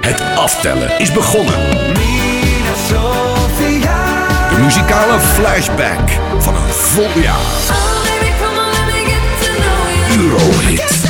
Het aftellen is begonnen. De muzikale flashback van een vol jaar. Eurohit.